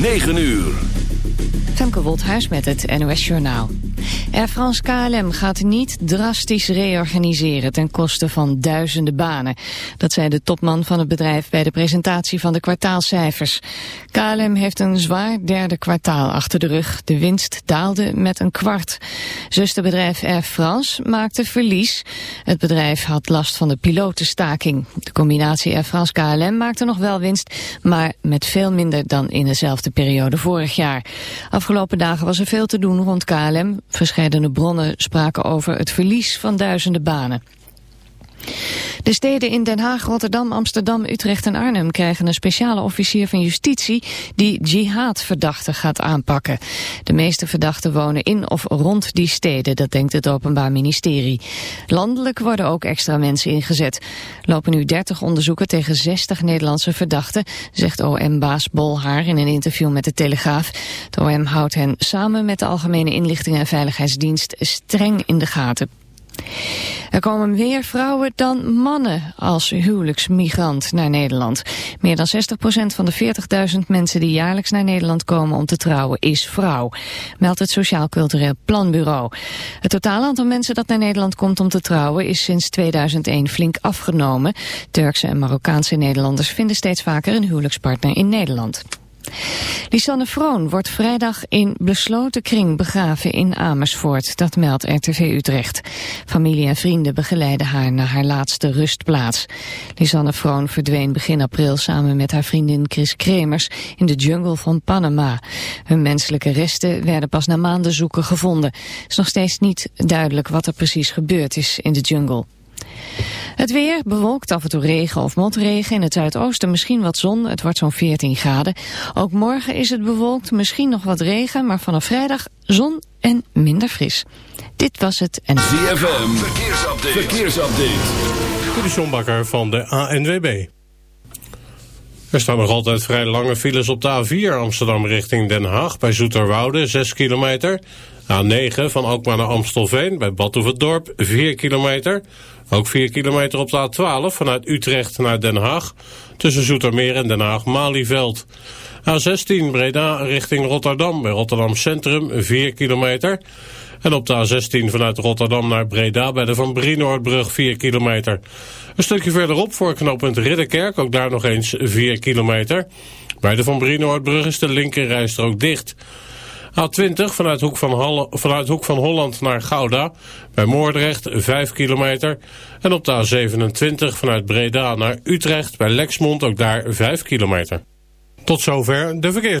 9 uur. Femke Woldhuis met het NOS Journaal. Air France KLM gaat niet drastisch reorganiseren ten koste van duizenden banen. Dat zei de topman van het bedrijf bij de presentatie van de kwartaalcijfers. KLM heeft een zwaar derde kwartaal achter de rug. De winst daalde met een kwart. Zusterbedrijf Air France maakte verlies. Het bedrijf had last van de pilotenstaking. De combinatie Air France KLM maakte nog wel winst, maar met veel minder dan in dezelfde periode vorig jaar. Afgelopen dagen was er veel te doen rond KLM. Verscheidene bronnen spraken over het verlies van duizenden banen. De steden in Den Haag, Rotterdam, Amsterdam, Utrecht en Arnhem krijgen een speciale officier van justitie die jihad-verdachten gaat aanpakken. De meeste verdachten wonen in of rond die steden, dat denkt het Openbaar Ministerie. Landelijk worden ook extra mensen ingezet. Lopen nu 30 onderzoeken tegen 60 Nederlandse verdachten, zegt OM-baas Bolhaar in een interview met de Telegraaf. De OM houdt hen samen met de Algemene Inlichtingen en Veiligheidsdienst streng in de gaten. Er komen meer vrouwen dan mannen als huwelijksmigrant naar Nederland. Meer dan 60% van de 40.000 mensen die jaarlijks naar Nederland komen om te trouwen is vrouw, meldt het Sociaal Cultureel Planbureau. Het totaal aantal mensen dat naar Nederland komt om te trouwen is sinds 2001 flink afgenomen. Turkse en Marokkaanse Nederlanders vinden steeds vaker een huwelijkspartner in Nederland. Lisanne Vroon wordt vrijdag in besloten kring begraven in Amersfoort. Dat meldt RTV Utrecht. Familie en vrienden begeleiden haar naar haar laatste rustplaats. Lisanne Vroon verdween begin april samen met haar vriendin Chris Kremers in de jungle van Panama. Hun menselijke resten werden pas na maanden zoeken gevonden. Het is nog steeds niet duidelijk wat er precies gebeurd is in de jungle. Het weer bewolkt af en toe regen of motregen. In het zuidoosten misschien wat zon. Het wordt zo'n 14 graden. Ook morgen is het bewolkt. Misschien nog wat regen. Maar vanaf vrijdag zon en minder fris. Dit was het. En... ZFM. Verkeersupdate. Verkeersupdate. De van de ANWB. Er staan nog altijd vrij lange files op de A4 Amsterdam richting Den Haag bij Zoeterwoude 6 kilometer. A9 van Alkmaar naar Amstelveen bij Badhoevedorp 4 kilometer. Ook 4 kilometer op de A12 vanuit Utrecht naar Den Haag. Tussen Zoetermeer en Den Haag-Malieveld. A16 Breda richting Rotterdam bij Rotterdam Centrum 4 kilometer. En op de A16 vanuit Rotterdam naar Breda bij de Van Brienoordbrug 4 kilometer. Een stukje verderop voor knooppunt Ridderkerk, ook daar nog eens 4 kilometer. Bij de Van Brienoordbrug is de linkerrijstrook dicht. A20 vanuit Hoek van, vanuit Hoek van Holland naar Gouda. Bij Moordrecht 5 kilometer. En op de A27 vanuit Breda naar Utrecht. Bij Lexmond ook daar 5 kilometer. Tot zover de verkeer.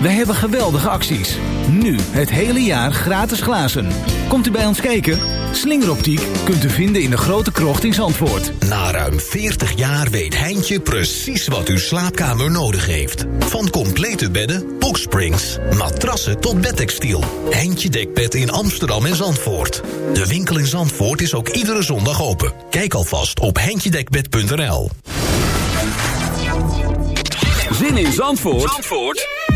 Wij hebben geweldige acties. Nu het hele jaar gratis glazen. Komt u bij ons kijken? Slingeroptiek kunt u vinden in de grote krocht in Zandvoort. Na ruim 40 jaar weet Heintje precies wat uw slaapkamer nodig heeft. Van complete bedden, boxsprings, matrassen tot bedtextiel. Heintje Dekbed in Amsterdam en Zandvoort. De winkel in Zandvoort is ook iedere zondag open. Kijk alvast op heintjedekbed.nl Zin in Zandvoort, Zandvoort?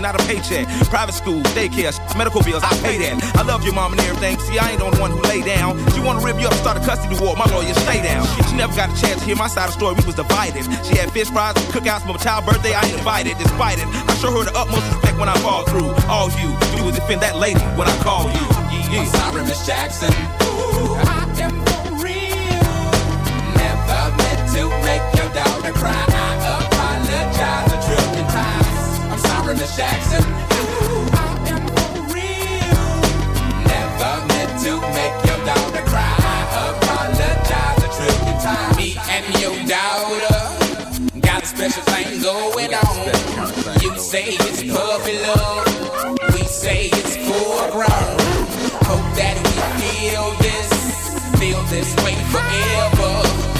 And not a paycheck. Private school, daycare, medical bills, I pay that. I love your mom and everything. See, I ain't the one who lay down. She wanna rip you up, start a custody war. My lawyer, stay down. She never got a chance to hear my side of the story. We was divided. She had fish fries, cookouts for my child's birthday. I ain't invited. Despite it, I show her the utmost respect when I fall through. All you do is defend that lady when I call you. Yeah. I'm sorry, Miss Jackson. Ooh, I am for real. Never meant to make your daughter cry. Jackson. I am real. Never meant to make your daughter cry. I apologize. Me and your daughter got a special thing going on. You say it's puppy love. We say it's full grown. Hope that we feel this, feel this way forever.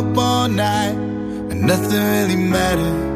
up all night, but nothing really mattered.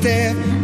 step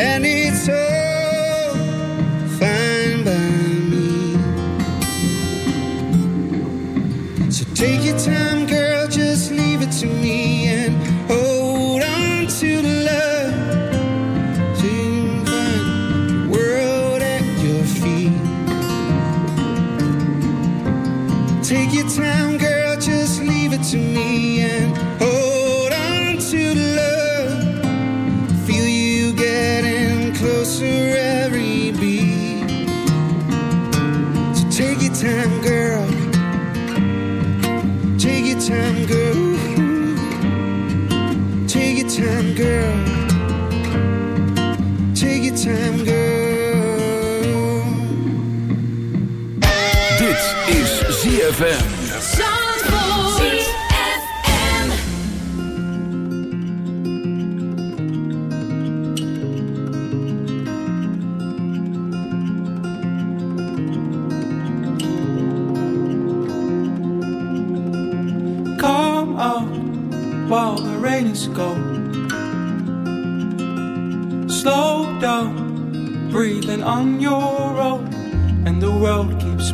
and it's her.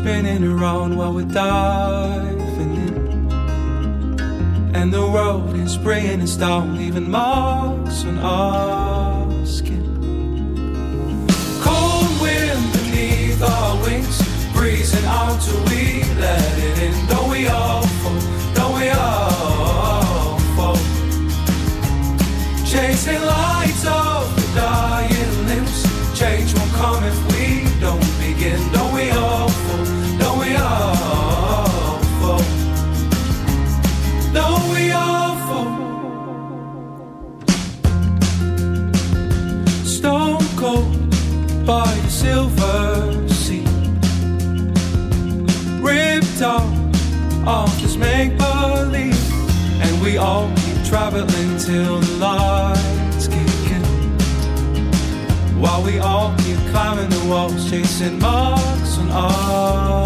Spinning around while we're diving in. And the world is bringing us down, leaving marks on our skin. Cold wind beneath our wings, breezing out till we let it in. Don't we all fall? Don't we all fall? Chasing lights of the dying limbs. Change won't come if we don't begin. Don't we all walls, chasing marks on our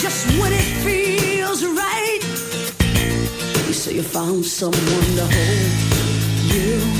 just when it feels right. You say you found someone to hold you.